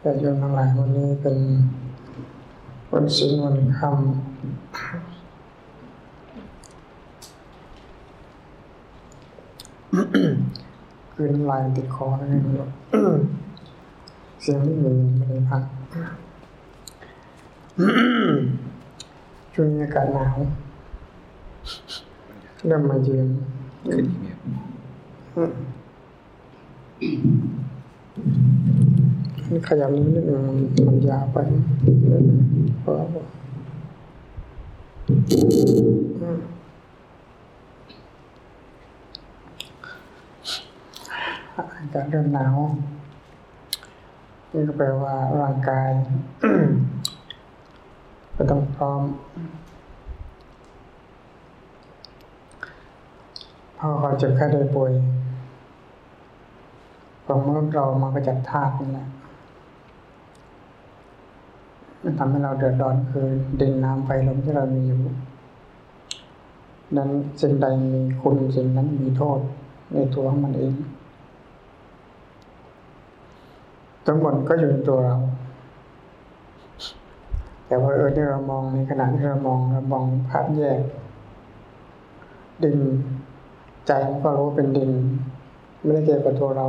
แต่โยมทั้งหลายวันนี้เป็นวันศีลวันคำคืนน้ำลายติดคอนั่นเองเสียงไม่มีไม่ได้พักช่วงนี้อากาศหนาวเริ่มมาเยือน ขึ้นอีกเนี่ยนี่ขยับนิดนึงมันยาวไปเพราะว่าอืมอากาศเริ่มหนาวนี่ก็แปลว่าร่างกาย ก็ต้องพร้อมพอเขาเจ็บแค่ได้ป่วยของมนุษย์เรามันก็จากธาตุนี่แหละ มันทำให้เราเดือดร้อนคือดินน้ำไฟลมที่เรามีอยู่นั้นสิ่งใดมีคุณสิ่งนั้นมีโทษในตัวของมันเองทั้งหมดก็อยู่ในตัวเรา แต่ว่าเออที่เรามองในขณะที่เรามองเรามองภาพแยก ดินใจมันก็รู้ว่าเป็นดิน ไม่ได้เกี่ยวกับตัวเรา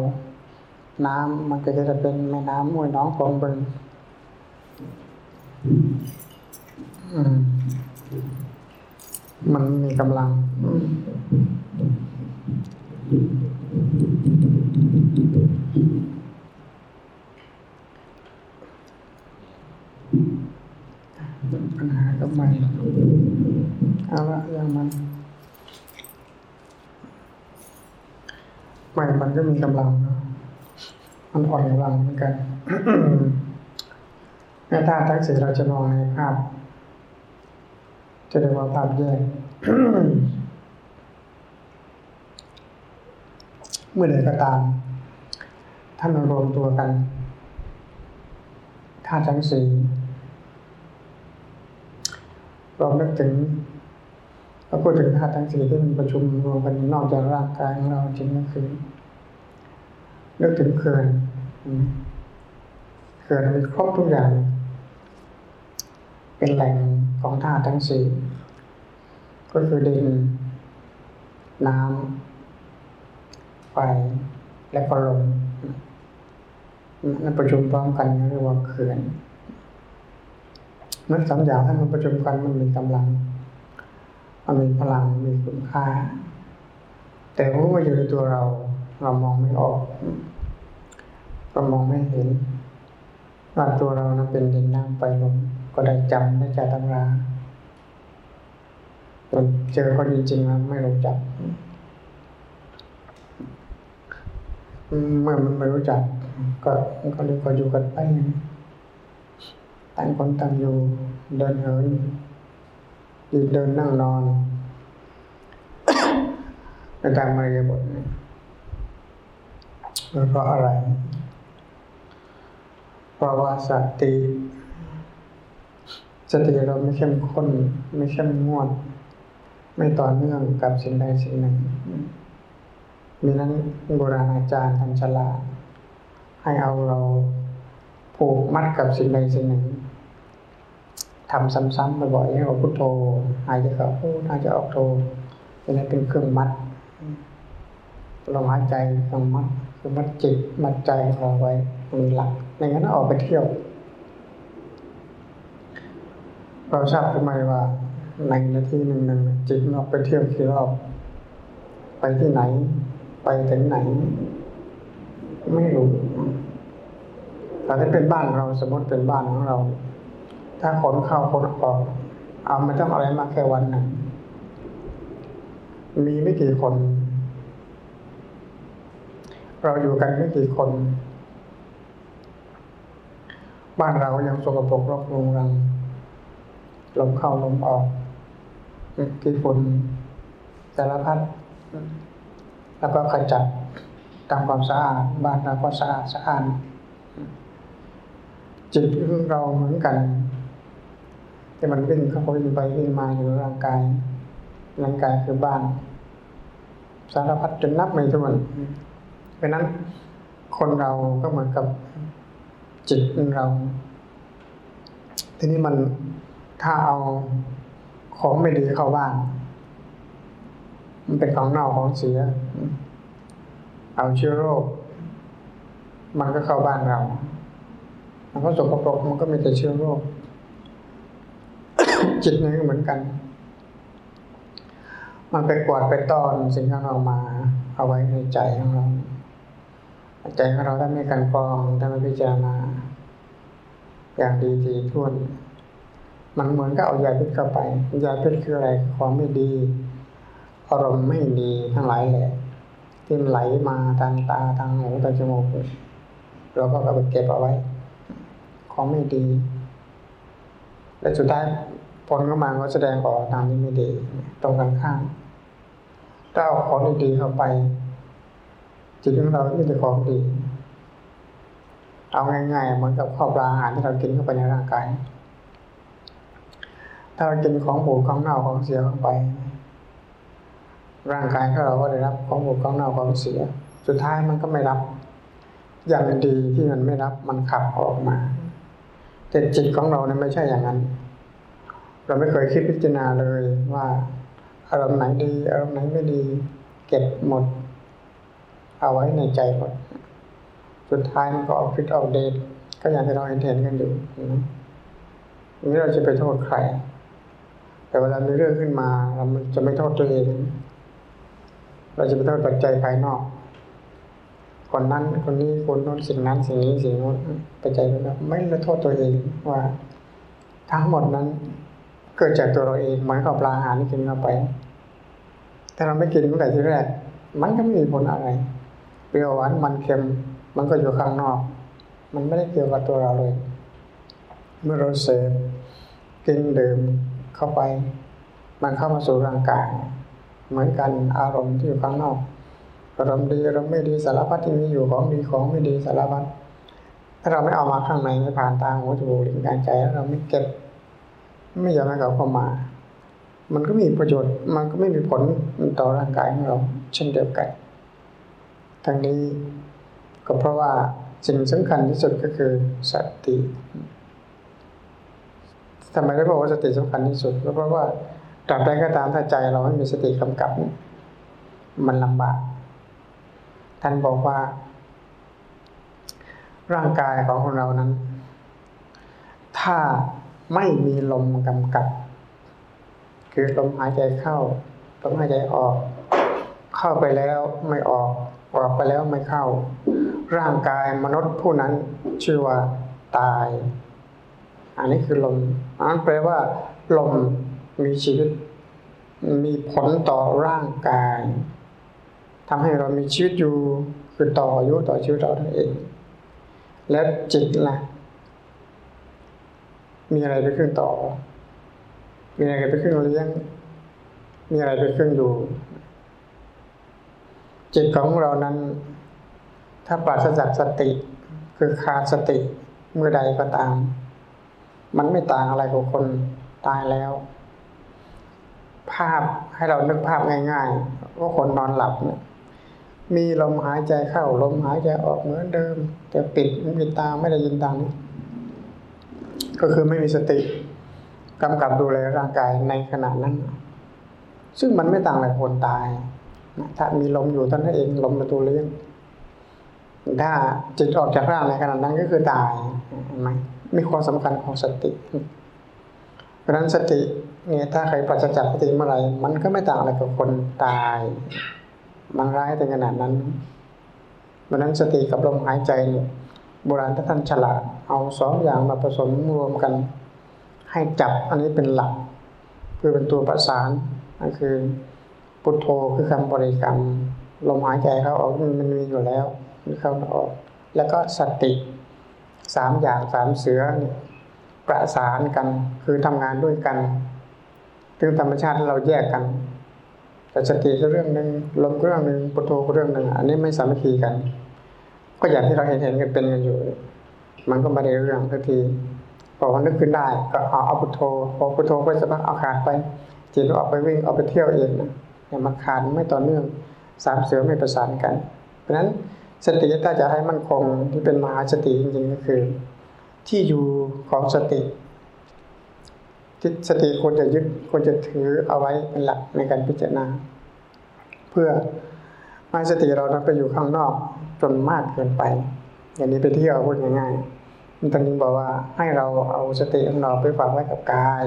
น้ำมันก็จะเป็นแม่น้ำห้วยน้องคลองบึง มันมีกำลัง ปัญหาก็ไม่เอาละอย่างมันไม่มันก็มีกำลังเนาะมันอ่อนกำลังเหมือนกัน ในธาตุทั้งสี่เราจะมองในภาพ จะเรียกว่าภาพแยกเมื่อใดก็ตาม ถ้ามันรวมตัวกันธาตุทั้งสี่เรานึกถึงเราพูดถึงธาตุทั้งสี่ที่มันประชุมรวมกันนอกจากร่างกายของเราจริงก็คือนึกถึงเขื่อนเขื่อนมีครบทุกอย่าง เป็นแหล่งของธาตุทั้งสี่ก็คือดิน น้ำไฟและก็ลมนั่นประชุมพร้อมกันเรียกว่าเขื่อนนั่นสามอย่างถ้ามันประชุมกันมันมีกำลัง มันมีพลังมีคุณค่า แต่ว่ามันอยู่ในตัวเรา เรามองไม่ออกเรามองไม่เห็นว่าตัวเรานั้นเป็นดินน้ำไฟลม ก็ได้จำได้จากตำราจนเจอเขาจริงๆแล้วไม่รู้จัก เมื่อมันไม่รู้จัก ก็ก็เลยก็อยู่กันไปต่างคนต่างอยู่ เดินเหินยืนเดินนั่งนอนในตามมารยาบทเพราะอะไร เพราะว่าสติ สติเราไม่เข้มข้นไม่เข้มงวด ไม่ต่อเนื่องกับสิ่งใดสิ่งหนึ่งมีนั้นโบราณอาจารย์ท่านฉลาดให้เอาเราผูกมัดกับสิ่งใดสิ่งหนึ่งทำซ้ำๆบ่อยๆให้เราพุทโธหายใจเข้าพูดหายใจออกโธอันนี้เป็นเครื่องมัดลมหายใจเครื่องมัดคือมัดจิตมัดใจของเราไว้มีหลักในงั้นออกไปเที่ยว เราทราบทำไมว่าในนาทีหนึ่งหนึ่งจิตมันออกไปเที่ยวกี่รอบไปที่ไหน ไปถึงไหน ไม่รู้แต่ถ้าเป็นบ้านเราสมมติเป็นบ้านของเรา ถ้าขนเข้าขนออก เอาไม่ต้องอะไรมาแค่วันหนึ่งมีไม่กี่คน เราอยู่กันไม่กี่คน บ้านเรายังสกปรกรกรุงรัง ลมเข้าลมออกกี่ฝุ่นสารพัดแล้วก็ขจัดทำความสะอาดบ้านเราก็สะอาดสะอาดจิตของเราเหมือนกันที่มันวิ่งเข้าวิ่งไปวิ่งมาอยู่ร่างกายร่างกายคือบ้าน สารพัดจนนับไม่ถ้วนเพราะนั้นคนเราก็เหมือนกับจิตเรา ทีนี้มัน ถ้าเอาของไม่ดีเข้าบ้าน มันเป็นของเน่าของเสีย เอาเชื้อโรค มันก็เข้าบ้านเรา มันก็สกปรกมันก็มีแต่เชื้อโรค จิตนี่ก็เหมือนกัน มันไปกวาดไปต้อนสิ่งข้างนอกมา เอาไว้ในใจของเราใจของเราถ้าไม่กันกองถ้าไม่พิจารณาอย่างดีทีท่วน มันเหมือนกับเอายาพิษเข้าไปยาพิษคืออะไรความไม่ดี อารมณ์ไม่ดีทั้งหลายแหละที่มันไหลมาทางตาทางหูทางจมูกเราก็เอาไปเก็บเอาไว้ ของไม่ดี และสุดท้ายผลก็มาก็แสดงออกทางที่ไม่ดี ตรงกันข้ามถ้าเอาของดีๆเข้าไป จิตของเราก็จะของดี เอาง่ายๆเหมือนกับข้าวปลาอาหารที่เรากินเข้าไปในร่างกาย ถ้ากินของบูดของเน่าของเสียเข้าไป ร่างกายของเราก็ได้รับของบูดของเน่าของเสีย สุดท้ายมันก็ไม่รับ อย่างดีที่มันไม่รับมันขับออกมาแต่จิตของเราเนี่ยไม่ใช่อย่างนั้น เราไม่เคยคิดพิจารณาเลยว่า อารมณ์ไหนดี อารมณ์ไหนไม่ดี เก็บหมด เอาไว้ในใจหมด สุดท้ายมันก็ออกพิษออกเดชก็อย่างที่เราเห็นเห็นกันอยู่นะนี้เราจะไปโทษใคร แต่เวลามีเรื่องขึ้นมา เราจะไม่โทษตัวเอง เราจะไปโทษปัจจัยภายนอก คนนั้นคนนี้คนโน้นสิ่งนั้น สิ่งนี้สิ่งโน้นปัจจัยภายนอกไม่ละโทษตัวเองว่า ทั้งหมดนั้น เกิดจากตัวเราเองเหมือนกับปลาอาหารที่กินเข้าไปถ้าเราไม่กินตั้งแต่ที่แรก มันก็ไม่มีผลอะไร เปรี้ยวหวานมันเค็ม มันก็อยู่ข้างนอก มันไม่ได้เกี่ยวกับตัวเราเลย เมื่อเราเสพกินดื่ม เข้าไป มันเข้ามาสู่ร่างกาย เหมือนกันอารมณ์ที่อยู่ข้างนอกอารมณ์ดีอารมณ์ไม่ดีสารพัดที่มีอยู่ของดีของไม่ดีสารพัดถ้าเราไม่เอามาข้างในไม่ผ่านตาหูจมูกลิ้นกายใจแล้วเราไม่เก็บ ไม่ยอมให้เขาเข้ามา มันก็มีประโยชน์ มันก็ไม่มีผลต่อร่างกายของเรา เช่นเดียวกันทั้งนี้ก็เพราะว่าสิ่งสำคัญที่สุดก็คือสติ ทำไมได้บอกว่าสติสำคัญที่สุดก็เพราะว่าตราบใดก็ตามถ้าใจเราไม่มีสติกำกับ มันลำบาก ท่านบอกว่า ร่างกายของคนเรานั้น ถ้าไม่มีลมกำกับ คือลมหายใจเข้าลมหายใจออก เข้าไปแล้วไม่ออก ออกไปแล้วไม่เข้า ร่างกายมนุษย์ผู้นั้นชื่อว่าตาย อันนี้คือลม อันแปลว่าลมมีชีวิต มีผลต่อร่างกายทำให้เรามีชีวิตอยู่คือต่ออายุต่อชีวิตเราเอง แล้วจิตล่ะ มีอะไรไปเครื่องต่อ มีอะไรไปเครื่องเลี้ยง มีอะไรไปเครื่องดู จิตของเรานั้น ถ้าปราศจากสติ คือขาดสติเมื่อใดก็ตาม มันไม่ต่างอะไรกับคนตายแล้ว ภาพให้เรานึกภาพง่ายๆว่าคนนอนหลับเนี่ยมีลมหายใจเข้าลมหายใจออกเหมือนเดิม แต่ปิดมีตาไม่ได้ยินดังก็คือไม่มีสติกำกับดูแลร่างกายในขณะนั้น ซึ่งมันไม่ต่างอะไรคนตายถ้ามีลมอยู่ตอนนั้นเองลมเป็นตัวเลี้ยงถ้าจิตออกจากร่างในขณะนั้นก็คือตายเห็นไหม มีความสำคัญของสติ เพราะนั้นสติเนี่ยถ้าใครปราศจากสติเมื่อไหร่มันก็ไม่ต่างอะไรกับคนตาย มันร้ายถึงขนาดนั้น เพราะนั้นสติกับลมหายใจเนี่ยโบราณท่านฉลาดเอาสองอย่างมาผสมรวมกัน ให้จับอันนี้เป็นหลักคือเป็นตัวประสานนั่นคือพุทโธคือคำบริกรรมลมหายใจเข้าออกมันมีอยู่แล้วมีเข้าออก แล้วก็สติ สามอย่างสามเสือประสานกัน คือทำงานด้วยกันถึงธรรมชาติเราแยกกันแต่สติก็เรื่องหนึ่งลมก็เรื่องหนึ่งพุทโธก็เรื่องหนึ่งอันนี้ไม่สามัคคีกัน ก็อย่างที่เราเห็นเห็นกันเป็นกันอยู่ มันก็ไม่ได้เรื่องทันทีพอนึกขึ้นได้ก็เอาเอาพุทโธพอพุทโธไปสักพักเอาขาดไปจิตออกไปวิ่งออกไปเที่ยวเองนะอย่ามาขาดไม่ต่อเนื่องสามเสือไม่ประสานกัน เพราะฉะนั้น สติถ้าจะให้มันคงที่เป็นมหาสติจริงๆก็คือ ที่อยู่ของสติที่สติควรจะยึดควรจะถือเอาไว้เป็นหลักในการพิจารณา เพื่อไม่ให้สติเรานั้นไปอยู่ข้างนอกจนมากเกินไป อย่างนี้ไปเที่ยวพูดง่ายๆมันตอนนี้บอกว่าให้เราเอาสติของเราไปฝากไว้กับกาย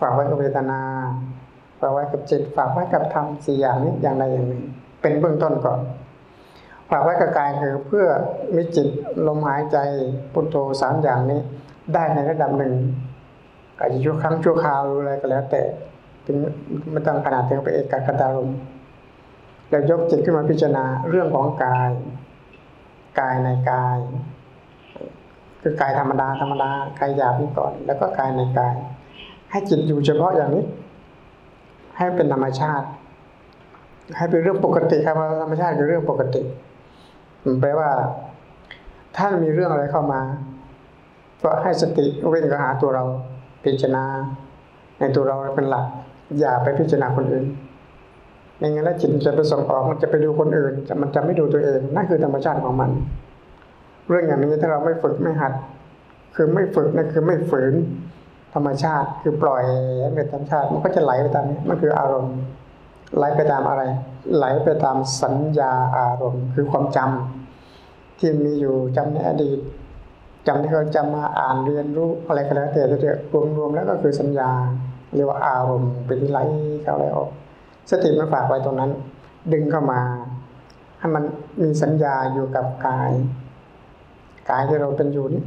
ฝากไว้กับเวทนา ฝากไว้กับจิต ฝากไว้กับธรรมสี่อย่างนี้อย่างใดอย่างหนึ่ง เป็นเบื้องต้นก่อนฝากไว้กับกายคือเพื่อมีจิตลมหายใจพุทโธสามอย่างนี้ ได้ในระดับหนึ่งอาจจะชั่วครั้งชั่วคราวหรืออะไรก็แล้ว แต่ถึงไม่ต้องขนาดถึงไปเอกกตารมแล้วยกจิตขึ้นมาพิจารณาเรื่องของกายกายในกาย คือกายธรรมดาธรรมดากายหยาบนี่ก่อน แล้วก็กายในกาย ให้จิตอยู่เฉพาะอย่างนี้ ให้เป็นธรรมชาติ ให้เป็นเรื่องปกติครับธรรมชาติคือเรื่องปกติแปลว่าถ้ามีเรื่องอะไรเข้ามา ก็ให้สติเว้นก็หาตัวเราพิจารณา ในตัวเราเป็นหลัก อย่าไปพิจารณาคนอื่นไม่งั้นแล้วจิตจะไปส่งออกมันจะไปดูคนอื่นมันจะไม่ดูตัวเองนั่นคือธรรมชาติของมัน เรื่องอย่างนี้ถ้าเราไม่ฝึกไม่หัด คือไม่ฝึกนั่นคือไม่ฝืนธรรมชาติคือปล่อยให้เป็นธรรมชาติ มันก็จะไหลไปตามนี้มันคืออารมณ์ ไหลไปตามอะไร ไหลไปตามสัญญาอารมณ์ คือความจำที่มีอยู่จำในอดีตจำที่เขาจำมาอ่านเรียนรู้อะไรก็แล้วแต่จะรวมๆแล้วก็คือสัญญาเรียกว่าอารมณ์เป็นไหลเข้าไหลออกสติมันฝากไว้ตรงนั้น ดึงเข้ามาให้มันมีสัญญาอยู่กับกายกายที่เราเป็นอยู่นี่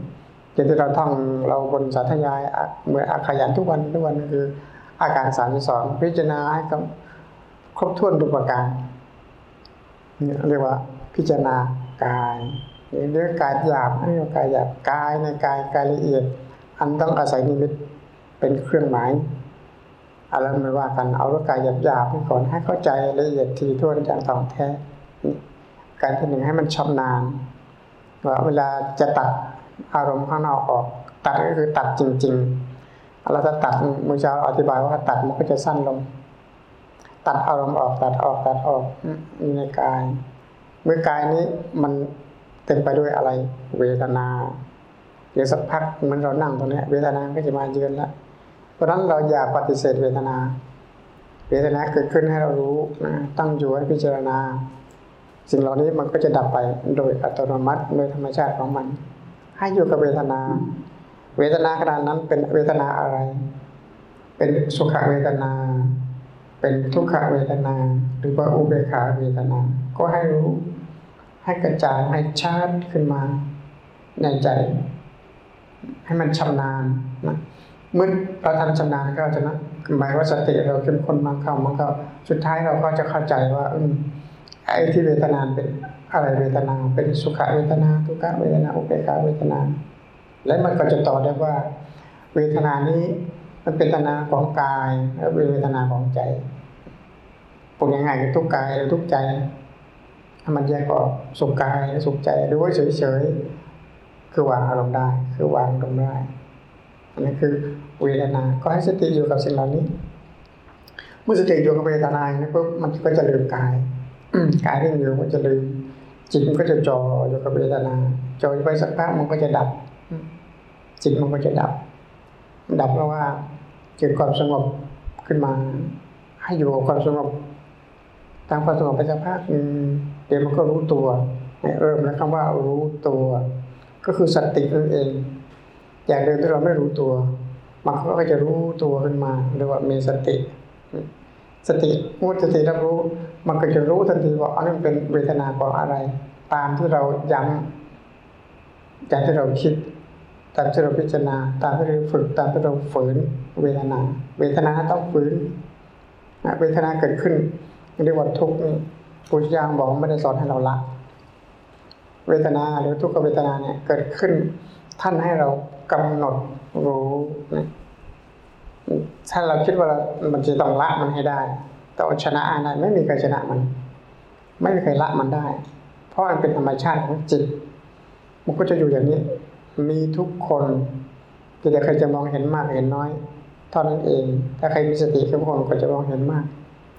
อย่างที่เราท่องเราบนสาธยายเหมือนอาขยันทุกวันทุกวันคืออาการสามสองพิจารณาให้ ครบถ้วนทุกประการเรียกว่าพิจารณากายเรื่องกายหยาบเรื่องกายหยาบกายในกายกายละเอียด อันต้องอาศัยนิมิตเป็นเครื่องหมายอะไรไม่ว่ากันเอาร่างกายหยาบๆก่อนให้เข้าใจละเอียดทีท่วนอย่างถ่องแท้ การที่หนึ่งให้มันชำนาญว่าเวลาจะตัดอารมณ์ข้างนอกออก ตัดก็คือตัดจริง ๆ เราจะตัดมือเช้าอธิบายว่าตัดมันก็จะสั้นลง ตัดอารมณ์ออกตัดออกตัดออกในกายเมื่อกายนี้มันเต็มไปด้วยอะไร เวทนาเดี๋ยวสักพักมือนเรานั่งตรงนี้เวทนาก็จะมาเยือนแล้วเพราะนั้นเราอย่าปฏิเสธเวทนา เวทนาเกิดขึ้นให้เรารู้นะตั้งอยู่ให้พิจารณา สิ่งเหล่านี้มันก็จะดับไปโดยอัตโนมัติโดยธรรมชาติของมัน ให้อยู่กับเวทนา เวทนาขนาดนั้นเป็นเวทนาอะไร เป็นสุขเวทนา เป็นทุกขเวทนา หรือว่าอุเบกขาเวทนา ก็ให้รู้ให้กระจายให้ชาติขึ้นมาในใจ ให้มันชำนาญนะเมื่อเราทำชำนาญก็จะนะหมายว่าสติเราเข้มข้นมากเข้ามันก็สุดท้ายเราก็จะเข้าใจว่าอืไอ้ที่เวทนาเป็นอะไรเวทนา เป็นสุขเวทนา ทุกขเวทนาอุเบกขาเวทนา และมันก็จะต่อได้ว่า เวทนานี้มันเป็นเวทนาของกายและเป็นเวทนาของใจ พูดง่ายๆคือทุกกายหรือทุกใจมันแยกออกสุขกายสุขใจหรือว่าเฉยๆคือวางอารมณ์ได้ คือวางอารมณ์ได้อันนี้คือเวทนา ก็ให้สติอยู่กับสิ่งเหล่านี้ เมื่อสติอยู่กับเวทนาเนี่ยปุ๊บมันก็จะลืมกายกายที่อยู่มันจะลืมจิตมันก็จะจ่ออยู่กับเวทนาจ่อไปสักพักมันก็จะดับ จิตมันก็จะดับ ดับเพราะว่าเกิดความสงบขึ้นมา ให้อยู่กับความสงบ ตามความสงบไปสักพักเดี๋ยวมันก็รู้ตัวเริ่มแล้วคำว่ารู้ตัว ก็คือสตินั่นเอง อย่างเดิมที่เราไม่รู้ตัว มันก็จะรู้ตัวขึ้นมาเรียกว่ามีสติ สติมุตสติรับรู้ มันก็จะรู้ทันทีว่าอันนี้เป็นเวทนาของอะไร ตามที่เราย้ำจากที่เราคิด ตามที่เราพิจารณา ตามที่เราฝึกตามที่เราฝืนเวทนา เวทนาต้องฝืนเวทนาเกิดขึ้น เรียกว่าทุกข์นี่ปุญญาบอกไม่ได้สอนให้เราละ เวทนาหรือทุกขเวทนาเนี่ยเกิดขึ้น ท่านให้เรากำหนดรู้นะถ้าเราคิดว่ามันจะต้องละมันให้ได้แต่ชนะอะไรไม่มีใครชนะมัน ไม่มีใครละมันได้ เพราะมันเป็นธรรมชาติของจิต มันก็จะอยู่อย่างนี้ มีทุกคนแต่ใครจะมองเห็นมากเห็นน้อยเท่านั้นเอง ถ้าใครมีสติทุกคนก็จะมองเห็นมาก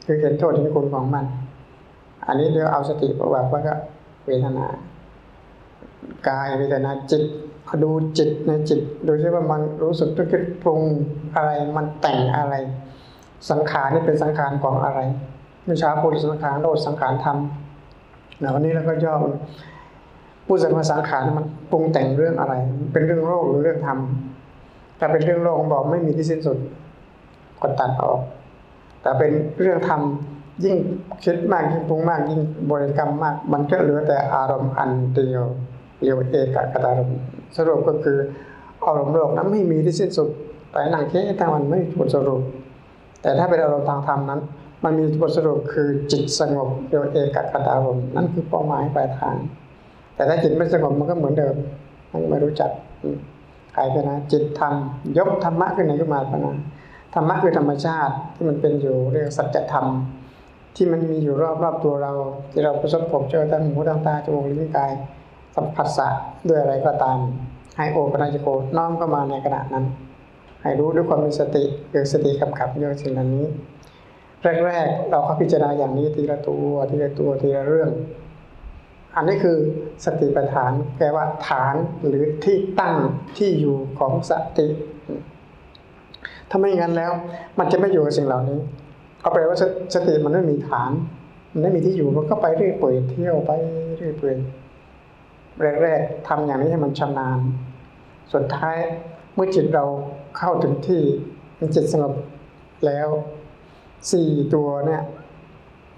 คือเห็นโทษเห็นคุณของมัน อันนี้เดี๋ยวเอาสติประวัติว่าก็เวทนากายเวทนาจิตดูจิตในจิตดูซิว่ามันรู้สึกตึกคิดปรุงอะไรมันแต่งอะไร สังขารนี่เป็นสังขารของอะไรเมื่อเช้าพูดสังขารโลดสังขารธรรมแล้ววันนี้เราก็ย่อพูดสังขาสังขารมันปรุงแต่งเรื่องอะไร เป็นเรื่องโลกหรือเรื่องธรรมถ้าเป็นเรื่องโลกบอกไม่มีที่สิ้นสุดก็ตัดออก แต่เป็นเรื่องธรรมยิ่งคิดมากยิ่งปรุงมาก ยิ่งบริกรรมมาก มันก็เหลือแต่อารมณ์อันเดียวเรียวเอกกตารมสรุปก็คืออารมณ์โลกนั้นไม่มีที่สิ้นสุด แต่หนังเค่ทางมันไม่มีบทสรุป แต่ถ้าเป็นอารมณ์ทางธรรมนั้น มันมีบทสรุปคือจิตสงบเรียวเอกกตารมนั่นคือเป้าหมายปลายทาง แต่ถ้าจิตไม่สงบมันก็เหมือนเดิมมันไม่รู้จักใครไปนะจิตธรรมยกธรรมะขึ้นไหนขึ้นมาปนะ ธรรมะคือธรรมชาติที่มันเป็นอยู่เรียกสัจธรรม ที่มันมีอยู่รอบๆตัวเรา ที่เราประสบพบเจอทางหูทางตาจมูกลิ้นกายสัมผัสสะด้วยอะไรก็ตาม ให้โอปัญญโกน้อมเข้ามาในขณะนั้น ให้รู้ด้วยความมีสติคือสติขับขับโยสิ่งเหล่านี้ แรกๆเราก็พิจารณาอย่างนี้ทีละตัวทีละตัวทีละเรื่อง อันนี้คือสติปัฏฐานแปลว่าฐานหรือที่ตั้งที่อยู่ของสติ ถ้าไม่งั้นแล้ว มันจะไม่อยู่กับสิ่งเหล่านี้เอาแปลว่าสติมันไม่มีฐาน มันไม่มีที่อยู่มันก็ไปเรื่อยเปื่อยเที่ยวไปเรื่อยเปื่อยแรกๆทำอย่างนี้ให้มันชำนาญสุดท้ายเมื่อจิตเราเข้าถึงที่มันจิตสงบแล้วสี่ตัวเนี่ย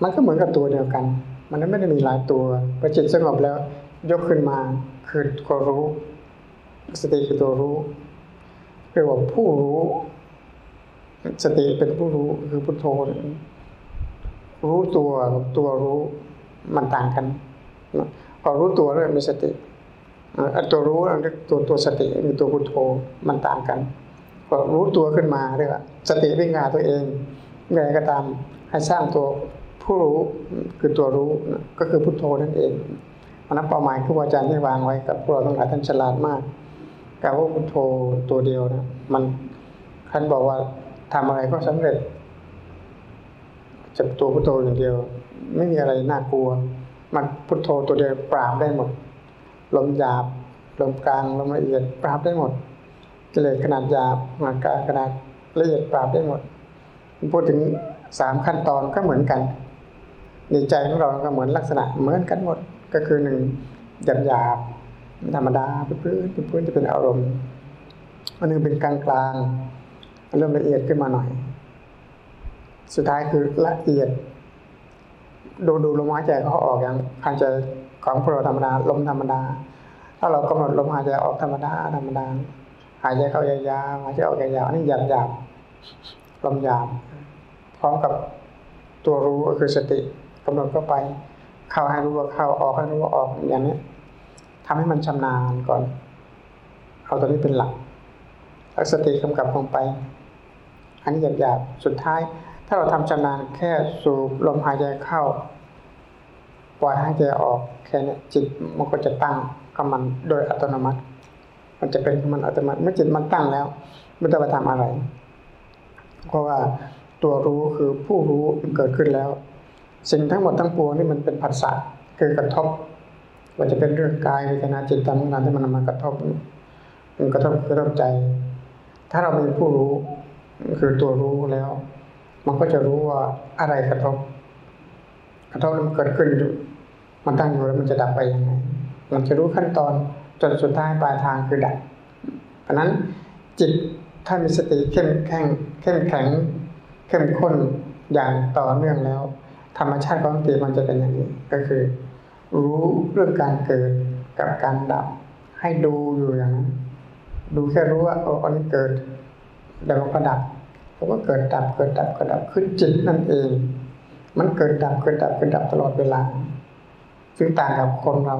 มันก็เหมือนกับตัวเดียวกัน มันไม่ได้มีหลายตัวพอจิตสงบแล้ว ยกขึ้นมาคือตัวรู้ สติคือตัวรู้เรียกว่าผู้รู้ สติเป็นผู้รู้คือพุทโธรู้ตัวตัวรู้มันต่างกันพอรู้ตัวแล้วมีสติตัวรู้ตัวตัวสติมีตัวพุทโธมันต่างกันพอรู้ตัวขึ้นมาเรียกว่าสติวิ่งงานตัวเองเมื่อไรก็ตามให้สร้างตัวผู้รู้คือตัวรู้ก็คือพุทโธนั่นเองอันนั้นเป้าหมายคืออาจารย์ที่วางไว้กับพวกเราต้องหลายท่านฉลาดมากการว่าพุทโธตัวเดียวนะมันท่านบอกว่า ทำอะไรก็สำเร็จจับตัวพุทโธอย่างเดียว ไม่มีอะไรน่ากลัว มันพุทโธตัวเดียวปราบได้หมด ลมหยาบ ลมกลาง ลมละเอียด ปราบได้หมดกิเลสขนาดหยาบมากลางขนาดละเอียดปราบได้หมด พูดถึงสามขั้นตอนก็เหมือนกัน ในใจของเราก็เหมือนลักษณะเหมือนกันหมด ก็คือหนึ่งหยาบหยาบธรรมดาพื้นพื้นจะเป็นอารมณ์อันนึงเป็นกลางกลาง เริ่มละเอียดขึ้นมาหน่อย สุดท้ายคือละเอียด ดูดูลมหายใจเขาออกอย่างหายใจของพวกเราธรรมดาลมธรรมดา ถ้าเรากำหนดลมหายใจออกธรรมดาธรรมดา หายใจเข้ายาวๆหายใจออกยาวๆนี่หยาบหยาบลมหยาบพร้อมกับตัวรู้ก็คือสติกำหนดเข้าไป เข้าให้รู้ว่าเข้าออกให้รู้ว่าออกอย่างนี้ทำให้มันชำนาญก่อนเอาตัวนี้เป็นหลักแล้วสติกำกับลงไป อันนี้หยาบๆสุดท้าย ถ้าเราทำชำนาญแค่สูบลมหายใจเข้า ปล่อยหายใจออกแค่นี้จิตมันก็จะตั้งกับมันโดยอัตโนมัติ มันจะเป็นมันอัตโนมัติเมื่อจิตมันตั้งแล้วไม่ต้องไปทำอะไร เพราะว่าตัวรู้คือผู้รู้เกิดขึ้นแล้ว สิ่งทั้งหมดทั้งปวงนี่มันเป็นผัสสะคือกระทบว่าจะเป็นเรื่องกายเวทนาจิตธรรมงานที่มันมากระทบมันกระทบกระทบใจ ถ้าเรามีผู้รู้ คือตัวรู้แล้ว มันก็จะรู้ว่าอะไรกระทบ กระทบมันเกิดขึ้นอยู่ มันตั้งอยู่แล้วมันจะดับไปยังไงมันจะรู้ขั้นตอนจนสุดท้ายปลายทางคือดับเพราะนั้นจิตถ้ามีสติเข้มแข็งเข้มแข็ง เข้มข้นอย่างต่อเนื่องแล้ว ธรรมชาติของจิตมันจะเป็นอย่างนี้ก็คือ รู้เรื่องการเกิดกับการดับ ให้ดูอยู่อย่างนั้นดูแค่รู้ว่าอ๋ออันนี้เกิด แล้วก็ดับเพราะว่าเกิดดับเกิดดับเกิดดับคือจิตนั่นเอง มันเกิดดับเกิดดับเกิดดับตลอดเวลาซึ่งต่างกับคนเรา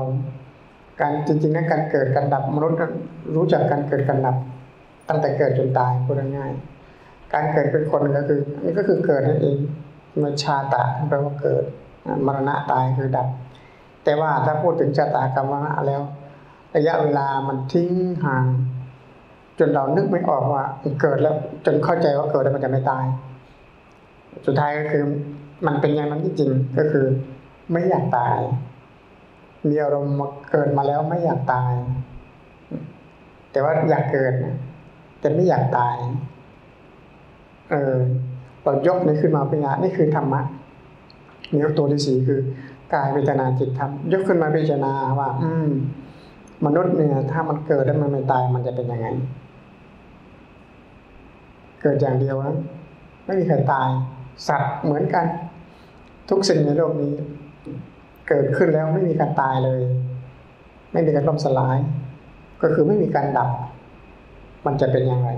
การจริงๆนะการเกิดการดับมนุษย์รู้จักการเกิดการดับ ตั้งแต่เกิดจนตายพูดง่ายๆการเกิดเป็นคนก็คือนี่ก็คือเกิดนั่นเองมันชาตะแปลว่าเกิดมรณะตายคือดับ แต่ว่าถ้าพูดถึงชาตากรรมะแล้ว ระยะเวลามันทิ้งห่าง จนเรานึกไม่ออกว่าเกิดแล้ว จนเข้าใจว่าเกิดแล้วมันจะไม่ตาย สุดท้ายก็คือ มันเป็นอย่างนั้นจริงก็คือ ไม่อยากตาย มีอารมณ์มาเกิดมาแล้วไม่อยากตาย แต่ว่าอยากเกิดแต่ไม่อยากตาย เออเรายกนี้ขึ้นมาเป็นงานนี่คือธรรมะนี่ตัวที่สี่คือกายเวทนาจิตธรรมยกขึ้นมาพิจารณาว่า อืม มนุษย์เนี่ย ถ้ามันเกิดแล้วมันไม่ตายมันจะเป็นยังไง เกิดอย่างเดียวนะไม่มีใครตาย สัตว์เหมือนกัน ทุกสิ่งในโลกนี้ เกิดขึ้นแล้วไม่มีการตายเลย ไม่มีการล่มสลาย ก็คือไม่มีการดับ มันจะเป็นอย่างไร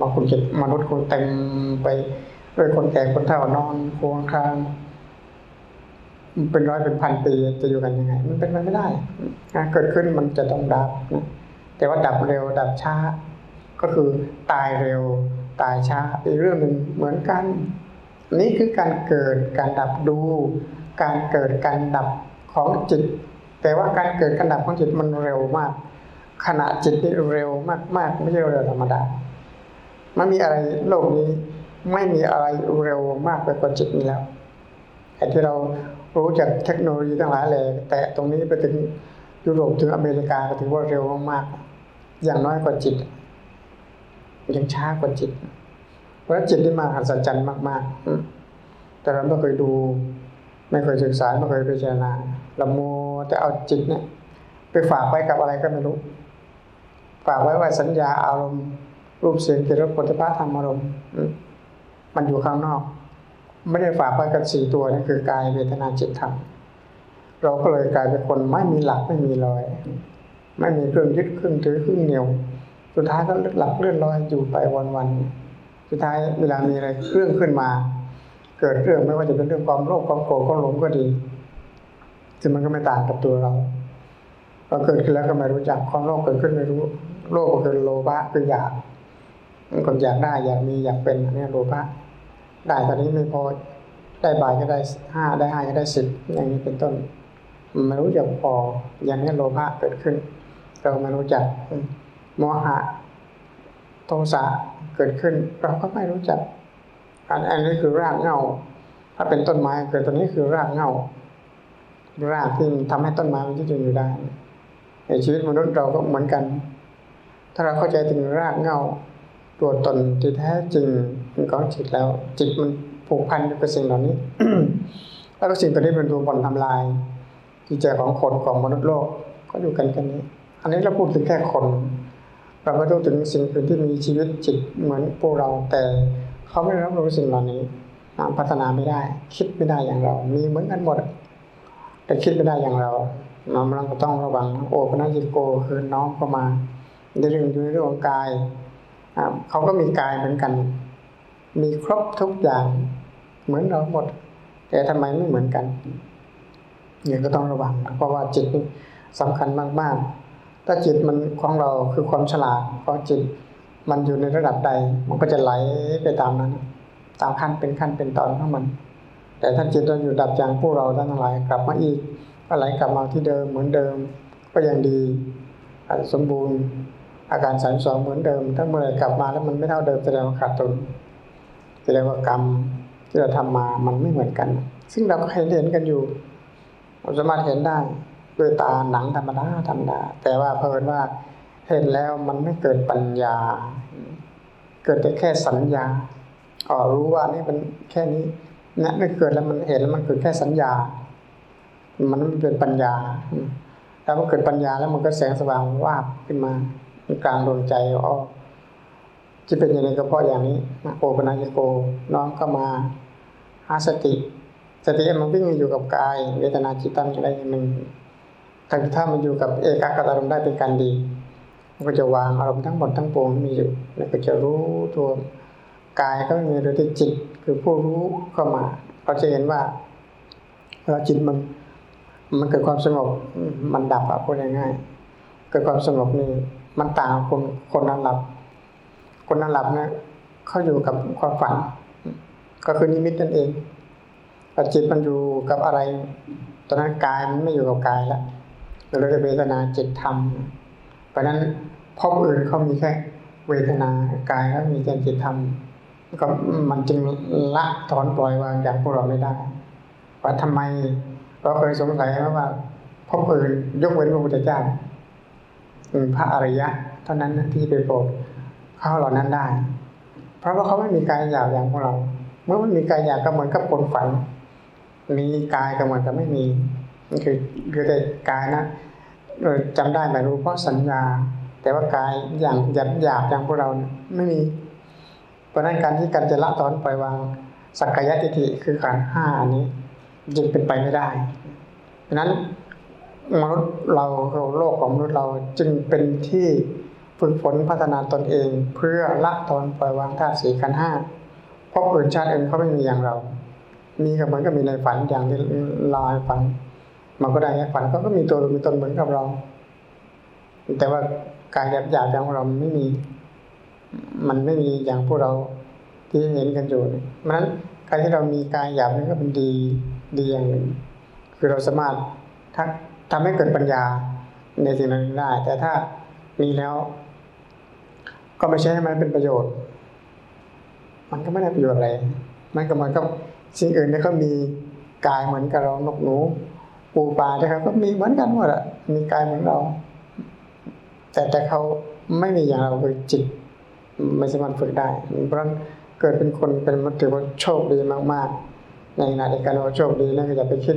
บางคนคิดมนุษย์คงเต็มไปด้วยคนแก่คนเฒ่านอนโคงคางเป็นร้อยเป็นพันปีจะอยู่กันยังไง มันเป็นไปไม่ได้เกิดขึ้นมันจะต้องดับนะแต่ว่าดับเร็วดับช้า ก็คือตายเร็วตายช้าอีกเรื่องหนึ่งเหมือนกัน นี่คือการเกิดการดับดู การเกิดการดับของจิต แต่ว่าการเกิดการดับของจิตมันเร็วมาก ขณะจิตนี่เร็วมากๆ ไม่ใช่เร็วธรรมดาไม่มีอะไรโลกนี้ไม่มีอะไรเร็วมากไปกว่าจิตนี้แล้วไอ้ที่เรารู้จากเทคโนโลยีทั้งหลายเลยแต่ตรงนี้ไปถึงยุโรปถึงอเมริกาก็ถือว่าเร็วมากๆอย่างน้อยกว่าจิต ยังช้ากว่าจิต เพราะจิตที่มาหัศจรรย์มากๆ แต่เราไม่เคยดู ไม่เคยศึกษาไม่เคยพิจารณาละโมแต่เอาจิตเนี่ย ไปฝากไว้กับอะไรก็ไม่รู้ ฝากไว้ว่าสัญญาอารมณ์ รูปเสียงกลิ่นรสผลิภัณฑ์ธรรมอารมณ์มันอยู่ข้างนอก ไม่ได้ฝากไว้กับสี่ตัวนี่คือกายเวทนาจิตธรรมเราก็เลยกลายเป็นคนไม่มีหลักไม่มีรอย ไม่มีเครื่องยึดเครื่องถือเครื่องเหนียว สุดท้ายก็หลักเลื่อนลอยอยู่ไปวันๆ สุดท้ายเวลามีอะไรเรื่องขึ้นมา เกิดเรื่องไม่ว่าจะเป็นเรื่องความโลภความโกรธความหลงก็ดีซึ่งมันก็ไม่ต่างกับตัวเราเราเกิดขึ้นแล้วก็ไม่รู้จักความโลภเกิดขึ้นไม่รู้ โลภก็คือโลภะคืออยากคนอยากได้อยากมีอยากเป็นอันนี้โลภะได้ตอนนี้ไม่พอได้บายก็ได้ห้าได้ห้าก็ได้สิบอย่างนี้เป็นต้นไม่รู้จักพออย่างนี้โลภะเกิดขึ้น เราไม่รู้จัก โมหะโทสะเกิดขึ้น เราก็ไม่รู้จักอันอันนี้คือรากเงาถ้าเป็นต้นไม้เกิดตัวนี้คือรากเงารากที่ทำให้ต้นไม้มันยืดอยู่ได้ในชีวิตมนุษย์เราก็เหมือนกัน ถ้าเราเข้าใจถึงรากเงาตัวตนที่แท้จริงของจิตแล้ว จิตมันผูกพันกับสิ่งเหล่านี้แล้วก็สิ่งตัวนี้เป็นตัวบ่อนทำลายจิตใจของคนของมนุษย์โลกก็อยู่กันกันนี้ อันนี้เราพูดถึงแค่คน เราไม่ต้องถึงสิ่งอื่นที่มีชีวิตจิตเหมือนพวกเราแต่เขาไม่รับรู้สิ่งเหล่านี้พัฒนาไม่ได้ คิดไม่ได้อย่างเรา มีเหมือนกันหมด แต่คิดไม่ได้อย่างเราเราเราต้องระวังโอปนัญิโกคือน้องเข้ามาในเรื่องในเรื่องของกายเขาก็มีกายเหมือนกัน มีครบทุกอย่างเหมือนเราหมด แต่ทำไมไม่เหมือนกันเนี่ยก็ต้องระวัง เพราะว่าจิตสำคัญมากๆ ถ้าจิตมันของเราคือความฉลาดของจิต มันอยู่ในระดับใด มันก็จะไหลไปตามนั้น ตามขั้นเป็นขั้นเป็นตอนของมัน แต่ถ้าจิตเราอยู่ดับอย่างพวกเราทั้งหลายกลับมาอีกก็ไหลกลับมาที่เดิมเหมือนเดิม ก็ยังดีสมบูรณ์อาการสามสองเหมือนเดิม ถ้าเมื่อไรกลับมาแล้วมันไม่เท่าเดิมแสดงว่าขาดทุนแสดงว่ากรรมที่เราทำมามันไม่เหมือนกัน ซึ่งเราก็เห็นเห็นกันอยู่เราสามารถเห็นได้ ด้วยตาหนังธรรมดาธรรมดาแต่ว่าเพิ่นว่าเห็นแล้วมันไม่เกิดปัญญา เกิดแต่แค่สัญญาอ๋อรู้ว่านี่มันแค่นี้นะไม่เกิดแล้วมันเห็นแล้วมันเกิดแค่สัญญา มันไม่เป็นปัญญา แล้วมันเกิดปัญญาแล้วมันก็แสงสว่างวาบขึ้นมากลางดวงใจอ๋อจะเป็นอย่างไรก็เพราะอย่างนี้โอปนัญโกน้อมเข้ามาหาสติ สติมันวิ่งอยู่กับกายเวทนาจิตตังอะไรอย่างหนึ่ง ถ้าถ้ามันอยู่กับเอกคตอารมณ์ได้เป็นการดีมันก็จะวางอารมณ์ทั้งหมดทั้งปวงมีอยู่แล้วก็จะรู้ตัวกายก็มีโดยที่จิตคือผู้รู้เข้ามาเราจะเห็นว่าเราจิตมัน มันเกิดความสงบมันดับอะพูดง่ายๆเกิดความสงบนี่มันต่างคนคนนั้นหลับ คนนั้นหลับนะเขาอยู่กับความฝัน ก็คือนิมิตนั่นเองแต่จิตมันอยู่กับอะไร ตอนนั้นกายมันไม่อยู่กับกายแล้ว เราจะเวทนาเจิตธรรม เพราะนั้นพบอื่นเขามีแค่เวทนากายแล้วมีแต่เจิตธรรมก็มันจึงละถอนปล่อยวางจากพวกเราไม่ได้ว่าทำไมเราเคยสงสัยไหมว่าพบอื่นยกเว้นพระพุทธเจ้าพระอริยะ เท่านั้นที่ไปโปรดเขาเหล่านั้นได้ เพราะว่าเขาไม่มีกายหยาบอย่างพวกเรา เมื่อไม่มีกายหยาบก็เหมือนกับคนฝัน มีกายก็เหมือนกับไม่มี นี่คือคือแต่กายนะจำได้ไม่รู้เพราะสัญญา แต่ว่ากายอย่างหยาบหยาบอย่างพวกเราไม่มี เพราะนั้นการที่การจะละตอนปล่อยวางสักกายทิฏฐิคือการห้าอันนี้จึงเป็นไปไม่ได้ เพราะนั้นมนุษย์เราโลกของมนุษย์เราจึงเป็นที่ฝึกฝนพัฒนาตนเอง เพื่อละตอนปล่อยวางธาตุสี่ขันห้าเพราะอื่นชาติอื่นเขาไม่มีอย่างเรา มีกับมันก็มีในฝันอย่างที่ลอยฝัน มันก็ได้แค่ฝันก็มีตัวมีตนเหมือนกับเรา แต่ว่ากายหยาบๆองเราไม่มี มันไม่มีอย่างพวกเราที่เห็นกันอยู่เพราะนั้นการที่เรามีกายหยาบนั้นก็เป็นดีดีอย่างหนึ่ง คือเราสามารถถ้าทำให้เกิดปัญญาในสิ่งนั้นได้ แต่ถ้ามีแล้ว ก็ไม่ใช่ให้มันเป็นประโยชน์ มันก็ไม่ได้ประโยชน์อะไร มันก็เหมือนกับสิ่งอื่นที่เขามีกายเหมือนกับเรานกหนู ปูปลาที่เขาก็มีเหมือนกันหมดอะมีกายเหมือนเรา แต่แต่เขาไม่มีอย่างเราคือจิต ไม่สามารถฝึกได้ เพราะเกิดเป็นคนเป็นมันถือว่าโชคดีมากๆ ในขณะเดียวกันว่าโชคดีนั่นก็อย่าไปคิด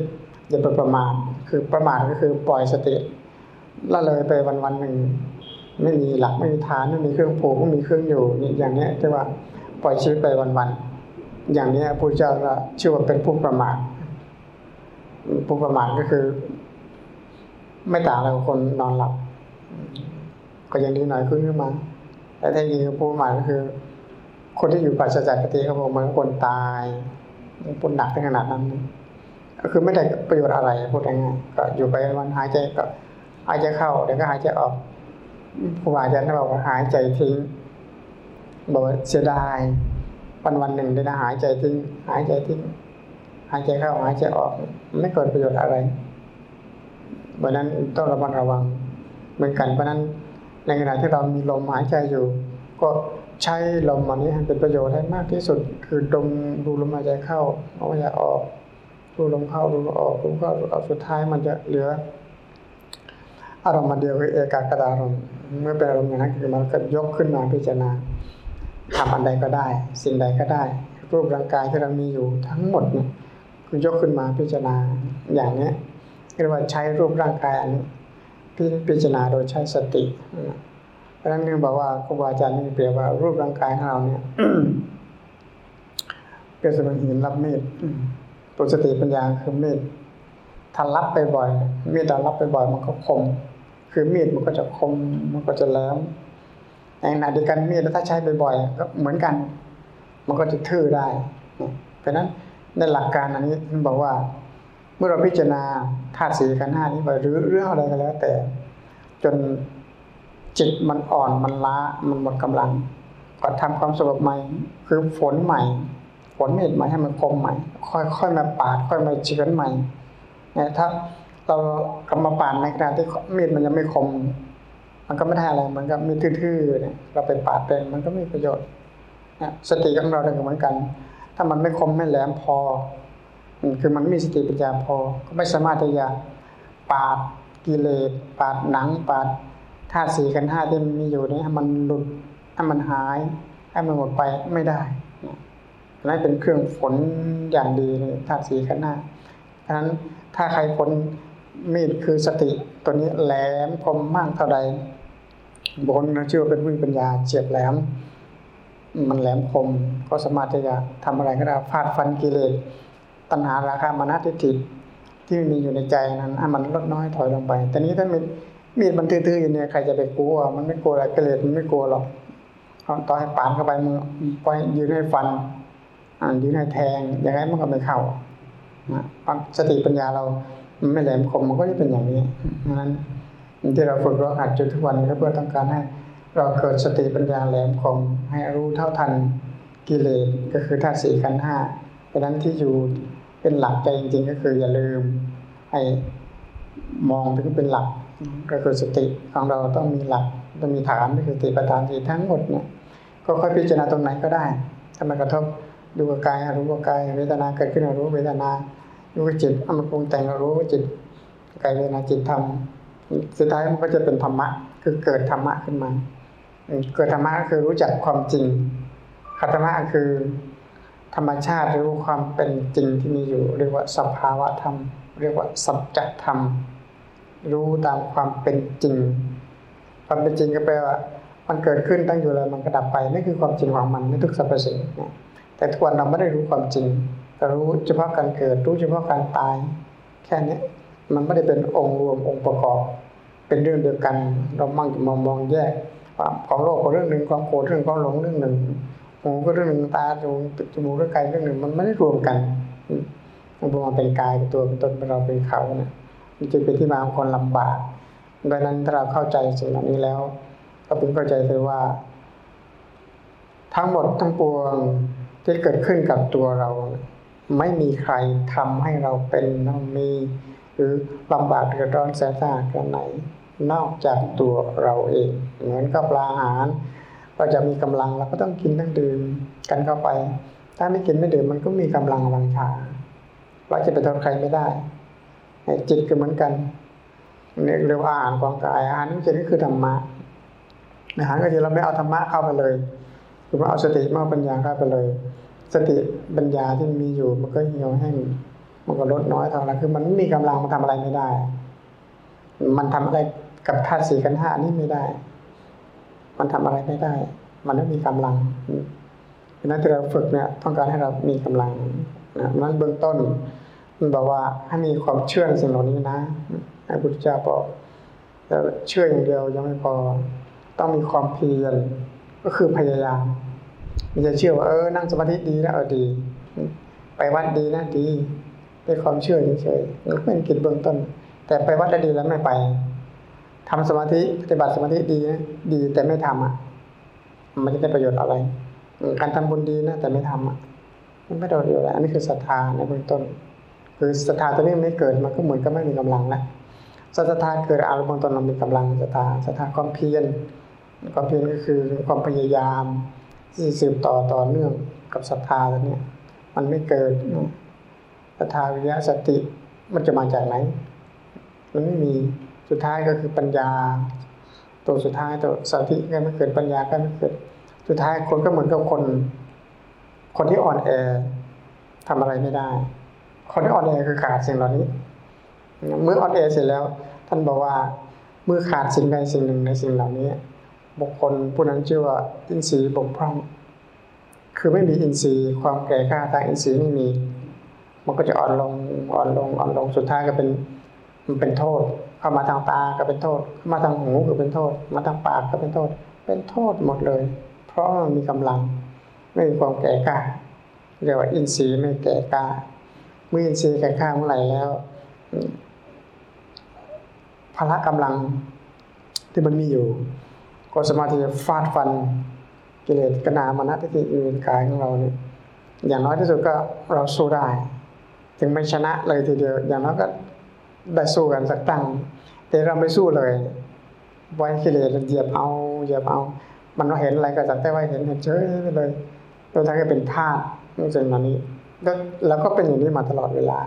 อย่าไปประมาทคือประมาทก็คือปล่อยสติละเลยไปวันวันหนึ่งไม่มีหลักไม่มีฐานไม่มีเครื่องผูกไม่มีเครื่องอยู่นี่อย่างเนี้ยจะว่าปล่อยชีวิตไปวันวันอย่างนี้พระเจ้าก็ชื่อว่าเป็นผู้ประมาท ผู้ประมาทก็คือ ไม่ต่างอะไรกับคนนอนหลับ ก็ยังดีหน่อยขึ้นขึ้นมาแต่ถ้าจริงผู้ประมาทก็คือ คนที่อยู่ปัจจัยปฏิเขาบอกเหมือนคนตายปนหนักถึงขนาดนั้นก็คือไม่ได้ประโยชน์อะไรพูดง่ายๆก็อยู่ไปวันหายใจก็หายใจเข้าเดี๋ยวก็หายใจออกครูบาอาจารย์ท่านบอกว่าหายใจทิ้งบอกเสียดายวันวันหนึ่งได้นะหายใจทิ้งหายใจทิ้ง หายใจเข้าหายใจออก ไม่เกิดประโยชน์อะไรเพราะนั้นต้องระมัดระวัง เหมือนกันเพราะนั้นในขณะที่เรามีลมหายใจอยู่ ก็ใช้ลมอันนี้ให้เป็นประโยชน์ให้มากที่สุด คือดมดูลมหายใจเข้าเอาหายใจออกดูลมเข้าดูลมออกดูเข้าดูออกสุดท้ายมันจะเหลือ อารมณ์เดียวคือเอกากตารมเมื่อเป็นอารมณ์อย่างนั้นคือมันก็ยกขึ้นมาพิจารณาทำอันใดก็ได้ สิ่งใดก็ได้ รูปร่างกายที่เรามีอยู่ทั้งหมดเนี่ย ยกขึ้นมาพิจารณาอย่างนี้เรียกว่าใช้รูปร่างกายอันนี้พิจารณาโดยใช้สติเพราะนั้นนึงบอกว่าครูบาอาจารย์นี่เปรียบว่ารูปร่างกายของเราเนี่ยเป็นเสมือนหินรับมีดตัวสติปัญญาคือมีดถ้ารับไปบ่อยมีดเรารับไปบ่อยมันก็คม คือมีดมันก็จะคมมันก็จะแหลมในขณะเดียวกันมีดถ้าใช้บ่อยๆก็เหมือนกัน มันก็จะทื่อได้ เพราะนั้น ในหลักการอันนี้มันบอกว่า เมื่อเราพิจารณาธาตุสีขันห้านี้ไปหรือเรื่องอะไรก็แล้ว แต่ จนจิตมันอ่อนมันล้ามันหมดกำลัง ก็ทำความสงบใหม่ คือฝนใหม่ ฝนเมีดใหม่ให้มันคมใหม่ ค่อยๆมาปาด ค่อยมาเฉือนใหม่เนี่ยถ้าเรากำมาปาดในขณะที่มีดมันยังไม่คม มันก็ไม่ได้อะไรมันก็มีทื่อๆเนี่ยเราไปปาดเป็นมันก็ไม่มีประโยชน์สติของเราเองเหมือนกัน ถ้ามันไม่คมไม่แหลมพอคือมันไม่มีสติปัญญาพอ ก็ไม่สามารถที่จะปาดกิเลสปาดหนัง ปาดธาตุสีกันห้าที่มันมีอยู่นี่ให้มันหลุดให้มันหายให้มันหมดไปไม่ได้นั่นเป็นเครื่องฝนอย่างดีเลยธาตุสีขันธ์หน้าฉะนั้นถ้าใครฝนมีดคือสติตัวนี้แหลมคมมากเท่าใดบุคคลนั้นชื่อเป็นวิปัญญาเฉียบแหลม มันแหลมคมก็สามารถจะทำอะไรก็ได้ฟาดฟันกิเลสตัณหาราคะมานะทิฏฐิที่มีอยู่ในใจนั้นให้มันลดน้อยถอยลงไป แต่นี้ถ้ามีมีดมันทื่อๆอยู่เนี่ยใครจะไปกลัว มันไม่กลัวอะไรกิเลสมันไม่กลัวหรอกต่อให้ปานเข้าไปมึงปล่อยยืนให้ฟันอ่านยืนให้แทงอย่างนั้มันก็ไม่เข้านะสติปัญญาเรามันไม่แหลมคมมันก็จะเป็นอย่างนี้เพราะนั้นที่เราฝึกเราหัดจนทุกวันก็เพื่อต้องการให้ เราเกิดสติปัญญาแหลมคมให้รู้เท่าทันกิเลสก็คือธาตุสี่ขันห้าเพราะนั้นที่อยู่เป็นหลักใจจริง ๆ ก็คืออย่าลืมให้มองถึงเป็นหลักก็คือสติของเราต้องมีหลักต้องมีฐานก็คือสติปัฏฐานสี่ทั้งหมดเนี่ยก็ค่อยพิจารณาตรงไหนก็ได้ถ้ามันกระทบดูกายรู้กายเวทนาเกิดขึ้นรู้เวทนารู้ว่าจิตเอามันปรุงแต่งเรารู้ว่าจิตกายเวทนาจิตธรรมสุดท้ายมันก็จะเป็นธรรมะ คือเกิดธรรมะขึ้นมา เกิดธรรมะก็คือรู้จักความจริงคัตธรรมะคือ ธรรมชาติรู้ความเป็นจริงที่มีอยู่ เรียกว่าสภาวะธรรม เรียกว่าสัจธรรม รู้ตามความเป็นจริง ความเป็นจริงก็แปลว่า มันเกิดขึ้นตั้งอยู่แล้วมันก็ดับไปนี่คือความจริงของมันไม่ทุกสรรพสิ่งแต่ทุกวันเราไม่ได้รู้ความจริงแต่รู้เฉพาะการเกิด รู้เฉพาะการตาย แค่นี้มันไม่ได้เป็นองค์รวมองค์ประกอบ เป็นเรื่องเดียวกัน เรามั่งมองมองแยก ความของโลกก็เรื่องหนึ่งความโกรธเรื่องความหลงเรื่องหนึ่งหูก็เรื่องหนึ่งตาหูจมูกเรื่องกายเรื่องหนึ่งมันไม่ได้รวมกันมันรวมเป็นกายเป็นตัวเป็นตนเป็นเราเป็นเขาเนี่ยมันจึงเป็นที่มาของคนลำบากดังนั้นถ้าเราเข้าใจสิ่งเหล่านี้แล้ว ก็เป็นเข้าใจเลยว่า ทั้งหมดทั้งปวงที่เกิดขึ้นกับตัวเรา ไม่มีใครทำให้เราเป็นต้องมี หรือลำบากเดือดร้อนแสนสาหัสกันไหน นอกจากตัวเราเอง เหมือนกับปลาอาหารเราจะมีกำลังเราก็ต้องกินต้องดื่มกันเข้าไป ถ้าไม่กินไม่ดื่มมันก็มีกำลังวังชาเราจะไปโทษใครไม่ได้จิตก็เหมือนกันเรียกว่าอาหารของกายอาหารของจิตก็คือธรรมะอาหารก็คือเราไม่เอาธรรมะเข้าไปเลยคือว่าเอาสติมาปัญญาเข้าไปเลย สติปัญญาที่มีอยู่มันก็เหี่ยวแห้งมันก็ลดน้อยเท่านั้นคือมันไม่มีกำลังมันทำอะไรไม่ได้ มันทำอะไร กับธาตุสี่กันห้านี่ไม่ได้ มันทำอะไรไม่ได้ มันไม่มีกำลังเพราะนั้นที่เราฝึกเนี่ยต้องการให้เรามีกำลังนะนั้นเบื้องต้นมันบอกว่าให้มีความเชื่อในสิ่งเหล่านี้นะพระพุทธเจ้าบอกแต่เชื่ออย่างเดียวยังไม่พอ ต้องมีความเพียรก็คือพยายามมันจะเชื่อว่าเออนั่งสมาธิดีนะเออดี ไปวัดดีนะดีด้วยความเชื่อเฉยๆมันเป็นกิจเบื้องต้น แต่ไปวัดได้ดีแล้วไม่ไป ทำสมาธิปฏิบัติสมาธิดีนะดีแต่ไม่ทำอะ มันจะได้ประโยชน์อะไร การทำบุญดีนะแต่ไม่ทำอะมันไม่ได้ประโยชน์อะไรอันนี้คือศรัทธาในเบื้องต้น คือศรัทธาตัวนี้ไม่เกิดมันก็เหมือนกับไม่มีกำลังแล้วศรัทธาเกิดอารมณ์ตนเรามีกำลังศรัทธาศรัทธาความเพียรความเพียรก็คือความพยายามที่สืบต่อต่อเนื่องกับศรัทธาตัวนี้มันไม่เกิดศรัทธาวิยะสติมันจะมาจากไหน มันไม่มี สุดท้ายก็คือปัญญา ตัวสุดท้ายตัวสติก็ไม่เกิดปัญญาก็ไม่เกิด สุดท้ายคนก็เหมือนกับคน คนที่อ่อนแอทำอะไรไม่ได้ คนที่อ่อนแอคือขาดสิ่งเหล่านี้ เมื่ออ่อนแอเสร็จแล้ว ท่านบอกว่าเมื่อขาดสิ่งใดสิ่งหนึ่งในสิ่งเหล่านี้ บุคคลผู้นั้นชื่อว่าอินทรีย์บกพร่อง คือไม่มีอินทรีย์ ความแก่กล้าทางอินทรีย์ไม่มี มันก็จะอ่อนลงอ่อนลงอ่อนลงสุดท้ายก็เป็นมันเป็นโทษ เข้ามาทางตาก็เป็นโทษเข้ามาทางหูก็เป็นโทษ มาทางปากก็เป็นโทษ เป็นโทษหมดเลย เพราะมันมีกำลัง ไม่มีความแก่กล้าเรียกว่าอินทรีย์ไม่แก่กล้าเมื่ออินทรีย์แก่กล้าเมื่อไหร่แล้วพละกำลังที่มันมีอยู่ก็สามารถที่จะฟาดฟันกิเลสกนามานะที่ติอยู่ในกายของเราเนี่ยอย่างน้อยที่สุดก็เราสู้ได้ ถึงไม่ชนะเลยทีเดียว อย่างน้อยก็ ได้สู้กันสักตั้ง แต่เราไม่สู้เลยไว้กิเลสเหยียบเอาเหยียบเอา มันเห็นอะไรก็จักแต่ว่าเห็นเห็นเฉยไปเลยโดยทั้งก็เป็นธาตุสิ่งเหล่านี้แล้วก็เป็นอย่างนี้มาตลอดเวลา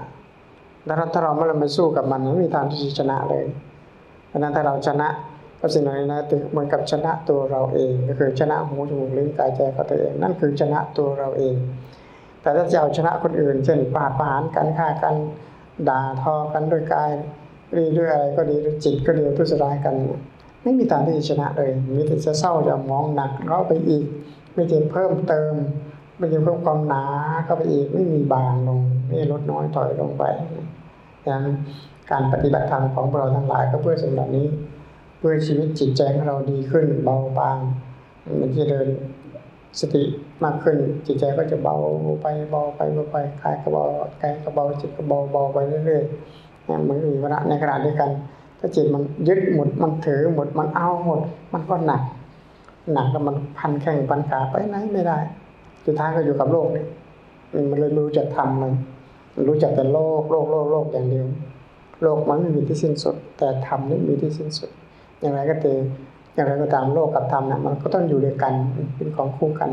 แล้วถ้าเราไม่ลงไปสู้กับมันไม่มีทางที่จะชนะเลยเพราะนั้นถ้าเราชนะก็สิ่งนั้นนะเหมือนกับชนะตัวเราเองก็คือชนะหูจมูกลิ้นกายใจของตัวเองนั่นคือชนะตัวเราเอง แต่ถ้าจะเอาชนะคนอื่น เช่นปาดปานกันฆ่ากัน ด่าทอกันด้วยกายรีด้วยอะไรก็ดีด้วยจิตก็ดีทุสร้ายกัน ไม่มีทางที่จะชนะเลยมีแต่จะเศร้าจะมองหนักเข้าไปอีกไม่จะเพิ่มเติมไม่จะเพิ่มความหนาเข้าไปอีกไม่มีบางลงไม่ลดน้อยถอยลงไปดังการปฏิบัติธรรมของเราทั้งหลายก็เพื่อสิ่งเหล่านี้ เพื่อชีวิตจิตใจของเราดีขึ้นเบาบางมันจะเดิน สติมากขึ้น จิตใจก็จะเบาไปเบาไปเบาไปกายก็เบากายก็เบาจิตก็เบาเบาไปเรื่อยๆเนี่ยมันมีวระในขณะเดียวกัน ถ้าจิตมันยึดหมดมันถือหมดมันเอาหมด มันก็หนัก หนักแล้วมันพันแข้งพันขาไปไหนไม่ได้ สุดท้ายก็อยู่กับโลกนี่มันเลยไม่รู้จักทำเลยรู้จักแต่โลกโลกโลกโลกอย่างเดียว โลกมันไม่มีที่สิ้นสุด แต่ธรรมนี่มีที่สิ้นสุด อย่างไรก็เต อย่างไรก็ตามโลกกับธรรมนะมันก็ต้องอยู่ด้วยกันเป็นของคู่กัน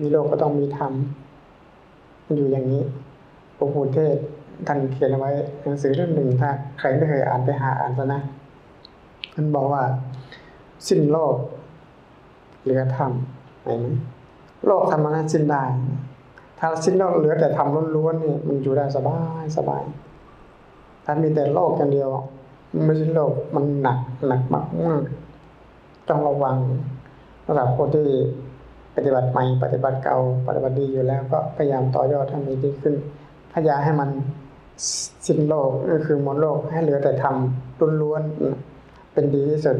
มีโลกก็ต้องมีธรรมมันอยู่อย่างนี้พระพุทธเทศท่านเขียนเอาไว้หนังสือเล่มหนึ่งถ้าใครไม่เคยอ่านไปหาอ่านซะนะท่านบอกว่า สิ้นโลกเหลือธรรมเห็นไหมโลกธรรมนั้นสิ้นได้ ถ้าสิ้นโลกเหลือแต่ธรรมล้วนๆนี่มันอยู่ได้สบายสบาย ถ้ามีแต่โลกอย่างเดียวไม่ใช่โลกมันหนักหนักมากมาก ต้องระวังสำหรับคนที่ปฏิบัติใหม่ปฏิบัติเก่าปฏิบัติดีอยู่แล้ว ก็พยายามต่อยอดทำให้ดีขึ้น พยายามให้มันสิ้นโลกก็คือหมดโลกให้เหลือแต่ธรรมล้วนเป็นดีที่สุด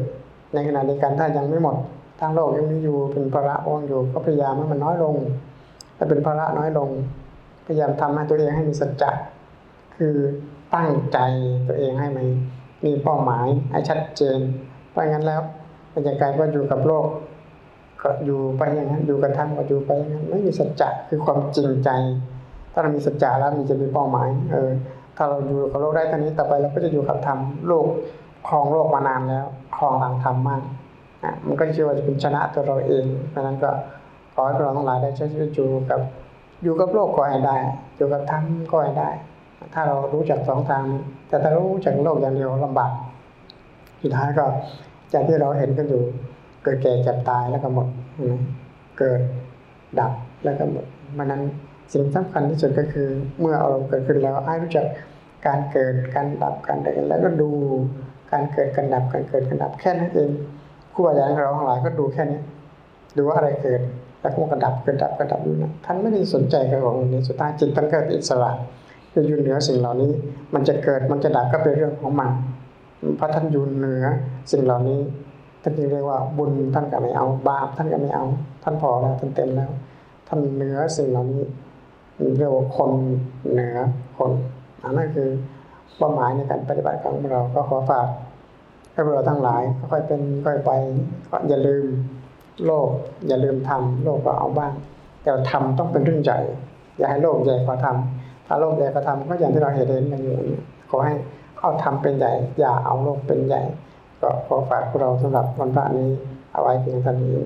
ในขณะเดียวกันถ้ายังไม่หมดทางโลกยังมีอยู่เป็นภาระว่างอยู่ ก็พยายามให้มันน้อยลงถ้าเป็นภาระน้อยลง พยายามทำให้ตัวเองให้มีสัจจะคือตั้งใจตัวเองให้มันมีเป้าหมายให้ชัดเจนเพราะงั้นแล้ว มันจะกายว่าอยู่กับโลก ก็อยู่ไปอย่างนั้นอยู่กับธรรมก็อยู่ไปอย่างนั้นไม่มีสัจจะคือความจริงใจ ถ้าเรามีสัจจะแล้วมันจะมีเป้าหมายเออถ้าเราอยู่กับโลกได้เท่านี้ต่อไปเราก็จะอยู่กับธรรมโลกครองโลกมานานแล้วครองทางธรรมมากอะมันก็เชื่อว่าจะเป็นชนะตัวเราเองเพราะนั้นก็ขอให้เราทั้งหลายได้ใช้ชีวิตอยู่กับอยู่กับโลกก็ให้ได้อยู่กับธรรมก็ให้ได้ ถ้าเรารู้จักสองทางนี้แต่ถ้ารู้จักโลกอย่างเดียวลำบากสุดท้ายก็ จากที่เราเห็นกันอยู่ เกิดแก่เจ็บตายแล้วก็หมดเกิดดับแล้วก็หมดมันนั้นสิ่งสำคัญที่สุดก็คือ เมื่ออารมณ์เกิดขึ้นแล้วให้รู้จักการเกิดการดับการเดินแล้วก็ดูการเกิดการดับการเกิดการดับแค่นั้นเองครูอาจารย์ของเราทั้งหลายก็ดูแค่นี้ ดูว่าอะไรเกิดแล้วก็มันก็ดับกิดดับกิดดับอยู่นะท่านไม่ได้สนใจกับของนี้สุดท้ายจิตท่านก็อิสระคือยู่เหนือสิ่งเหล่านี้ มันจะเกิดมันจะดับก็เป็นเรื่องของมัน พราะท่านอยู่เหนือ สิ่งเหล่านี้ท่านจึงเรียกว่าบุญท่านก็ไม่เอาบาปท่านก็ไม่เอา ท่านพอแล้วท่านเต็มแล้ว ท่านเหนือสิ่งเหล่านี้เรียกว่าคนเหนือคนอันนั่นคือเป้าหมายในการปฏิบัติของเราก็ขอฝากให้พวกเราทั้งหลายค่อยเป็นค่อยไปก็อย่าลืมโลก อย่าลืมทำโลกก็เอาบ้าง แต่ทำต้องเป็นเรื่องใหญ่อย่าให้โลกใหญ่กว่าทำถ้าโลกใหญ่กว่าทำก็อย่างที่เราเห็นเห็นกันอยู่ขอให้ เอาทำเป็นใหญ่ อย่าเอาโลกเป็นใหญ่ ก็ขอฝากพวกเราสำหรับวันพระนี้เอาไว้เพียงเท่านี้